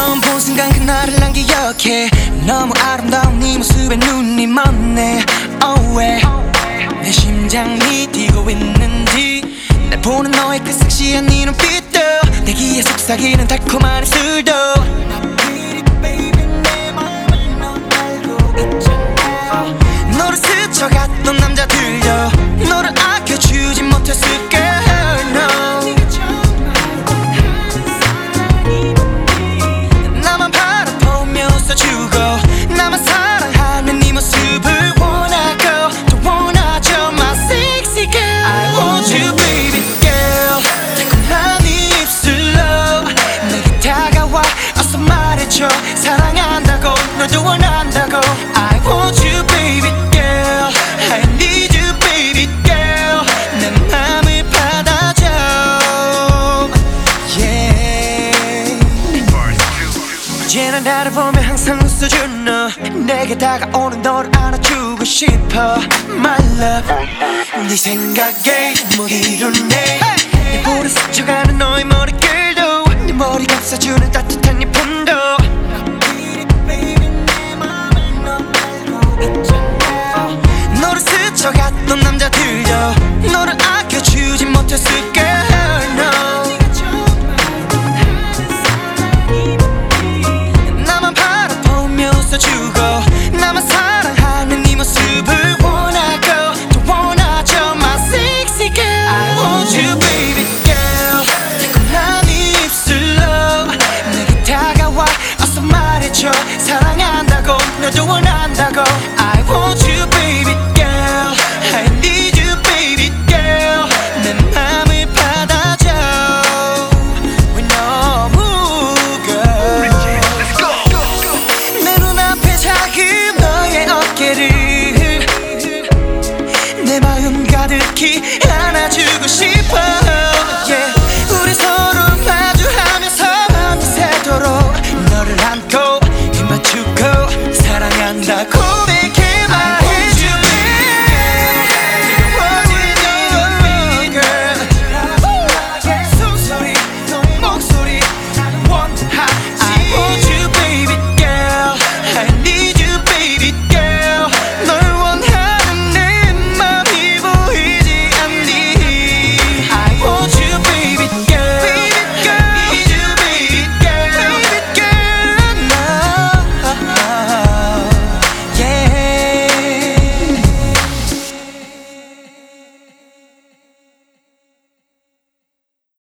처음 본 순간 그날을 난 기억해. 너무 아름다운 네 모습에 눈이 멈네. Oh yeah. 내 심장이 뛰고 있는지. 날 보는 너의 그 섹시한 네 눈빛도. 내 귀에 속삭이는 달콤한 입술도. 언제나 나를 보며 항상 웃어준 너 내게 다가오는 너를 안아주고 싶어. My love 네 생각에 머리를 내내 볼에 스쳐가는 너의 머리결도 네 머리 감싸주는 따뜻한 네 품도. 너를 스쳐갔던 남자들도 너를 아껴주지 못했을 못하고 I want you baby girl I need you baby girl 내 맘을 받아줘 We know who girl Let's go. 내 눈앞에 작은 너의 어깨를 내 마음 가득히